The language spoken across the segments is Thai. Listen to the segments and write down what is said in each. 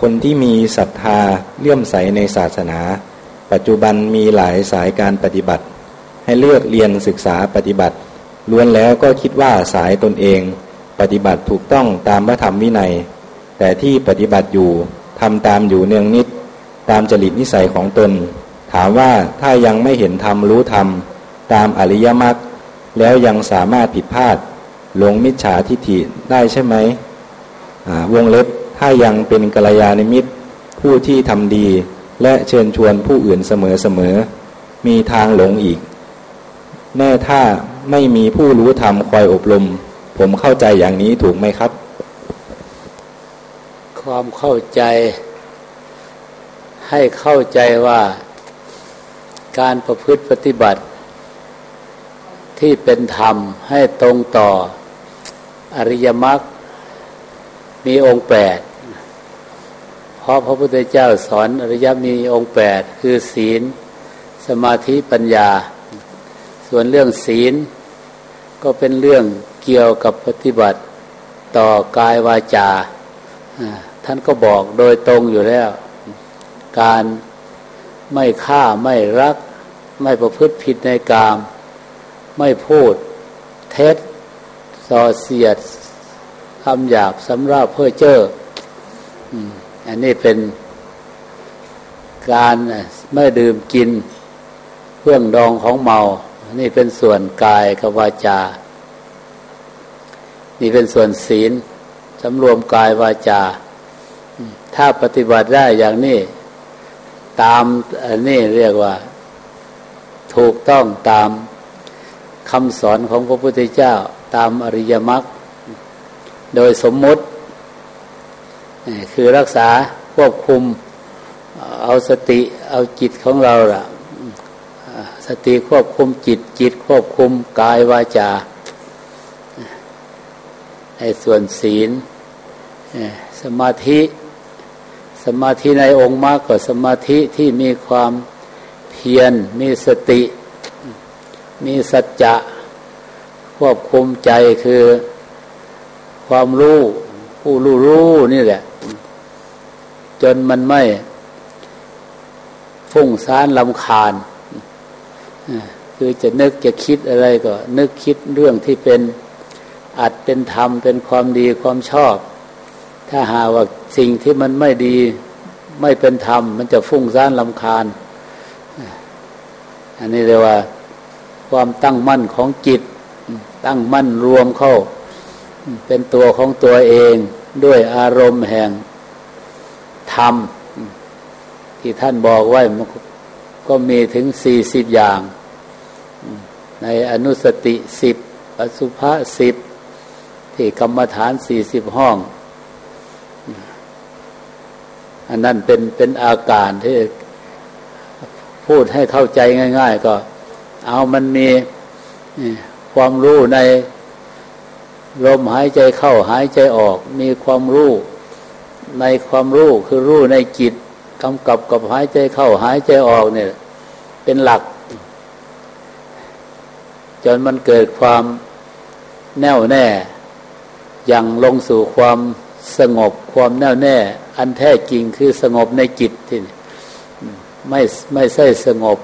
คนที่มีศรัทธาเลื่อมใสในศาสนา ปัจจุบันมีหลายสายการปฏิบัติ ให้เลือกเรียนศึกษาปฏิบัติ ล้วนแล้วก็คิดว่าสายตนเอง ปฏิบัติถูกต้องตามพระธรรมวินัย แต่ที่ปฏิบัติอยู่ทำตามอยู่เนืองนิด ตามจริตนิสัยของตน ถามว่าถ้ายังไม่เห็นธรรมรู้ธรรม ตามอริยมรรคแล้วยังสามารถผิดพลาดหลงมิจฉาทิฏฐิได้ใช่ไหมวงเล็บ ถ้ายังเป็นกัลยาณมิตร ผู้ที่ทำดี และเชิญชวนผู้อื่นเสมอๆมีทางหลงอีก แน่ถ้าไม่มีผู้รู้ธรรมคอยอบรม ผมเข้าใจอย่างนี้ถูกไหมครับ ความเข้าใจ ให้เข้าใจว่า การประพฤติปฏิบัติ ที่เป็นธรรมให้ตรงต่ออริยมรรคมีองค์แปด เพราะพระพุทธเจ้าสอนอริยมีองค์แปดคือศีล สมาธิปัญญา ส่วนเรื่องศีล ก็เป็นเรื่องเกี่ยวกับปฏิบัติต่อกายวาจา ท่านก็บอกโดยตรงอยู่แล้ว การไม่ฆ่าไม่รัก ไม่ประพฤติผิดในกาม ไม่พูดเท็จส่อเสียดคำหยาบสำราบเพื่อเจ้อ อันนี้เป็นการไม่ดื่มกินเครื่องดองของเมา นี่เป็นส่วนกายกับวาจา นี่เป็นส่วนศีลสำรวมกายวาจา ถ้าปฏิบัติได้อย่างนี้ ตามอันนี้เรียกว่า ถูกต้องตามคำสอนของพระพุทธเจ้า ตามอริยมรรคโดยสมมติ คือรักษาควบคุมเอาสติเอาจิตของเราล่ะ สติควบคุมจิตจิตควบคุมกายวาจาในส่วนศีลสมาธิสมาธิในองค์มากกว่าสมาธิที่มีความเพียรมีสติ มีสัจจะ ควบคุมใจคือความรู้ ผู้รู้รู้นี่แหละ จนมันไม่ฟุ้งซ่านลำคาญคือจะนึกจะคิดอะไรก็ นึกคิดเรื่องที่เป็นอัดเป็นธรรมเป็นความดีความชอบ ถ้าหาว่าสิ่งที่มันไม่ดี ไม่เป็นธรรม มันจะฟุ้งซ่านลำคาญ อันนี้เรียกว่า ความตั้งมั่นของจิต ตั้งมั่นรวมเข้า เป็นตัวของตัวเองด้วยอารมณ์แห่งธรรม ที่ท่านบอกไว้มันก็มีถึงสี่สิบอย่าง ในอนุสติสิบอสุภะสิบที่กรรมฐานสี่สิบห้อง อันนั้นเป็นเป็นอาการที่พูดให้เข้าใจง่าย ๆ ก็ เอามันมีความรู้ใน ลมหายใจเข้าหายใจออกมีความรู้ ในความรู้คือรู้ในจิตกำกับกับหายใจเข้าหายใจออกเนี่ย เป็นหลัก จนมันเกิดความแน่วแน่อยังลงสู่ความสงบความแน่วแน่ อันแท้จริงคือสงบในจิตที่ไม่ไม่ใช่สงบ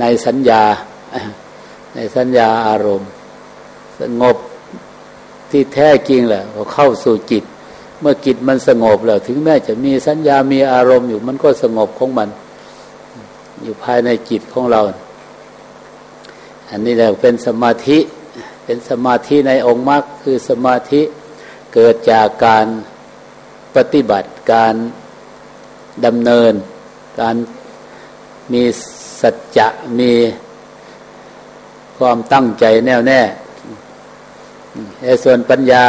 ในสัญญา ในสัญญาอารมณ์ สงบ ที่แท้จริงแหละเราเข้าสู่จิต เมื่อจิตมันสงบแล้ว ถึงแม้จะมีสัญญามีอารมณ์อยู่มันก็สงบของมัน อยู่ภายในจิตของเรา อันนี้แหละเป็นสมาธิ เป็นสมาธิในองค์มรรคคือสมาธิเกิดจากการปฏิบัติการดำเนิน การมีสัจจะมีความตั้งใจแน่วแน่ แต่ส่วนปัญญา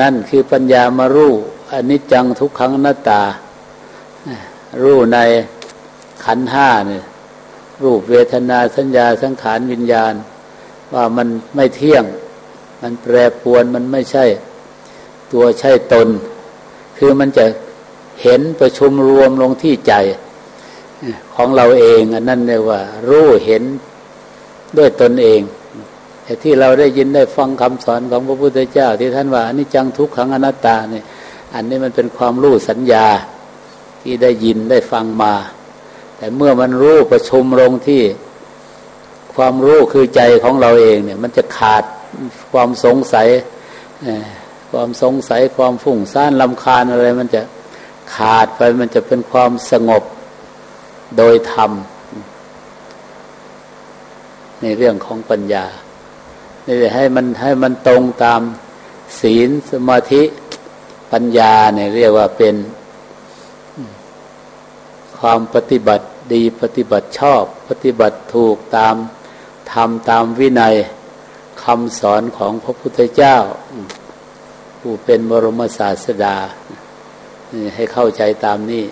นั่นคือปัญญามารู้อนิจจังทุกขังนัตตา รู้ในขันห้าเนี่ยรูปเวทนาสัญญาสังขารวิญญาณ ว่ามันไม่เที่ยง มันแปรปวนมันไม่ใช่ ตัวใช่ตน คือมันจะเห็นประชุมรวมลงที่ใจของเราเอง อันนั้นเรียกว่า รู้เห็นด้วยตนเอง แต่ที่เราได้ยินได้ฟังคำสอนของพระพุทธเจ้า ที่ท่านว่าอนิจจังทุกขังอนัตตาเนี่ยอันนี้มันเป็นความรู้สัญญาที่ได้ยินได้ฟังมา แต่เมื่อมันรู้ประชุมลงที่ความรู้คือใจของเราเองเนี่ย มันจะขาดความสงสัยความสงสัยความฝุ่งซ่านลำคาญอะไรมันจะขาดไปมันจะเป็นความสงบโดยธรรม ในเรื่องของปัญญา นี่ให้มันให้มันตรงตามศีลสมาธิปัญญาเนี่ยเรียกว่าเป็นความปฏิบัติดีปฏิบัติชอบ ปฏิบัติถูกตามทำตามวินัยคำสอนของพระพุทธเจ้า ผู้เป็นบรมศาสดา ให้เข้าใจตามนี้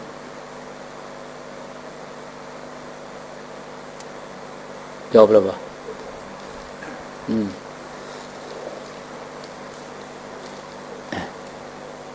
จบแล้วปะอืม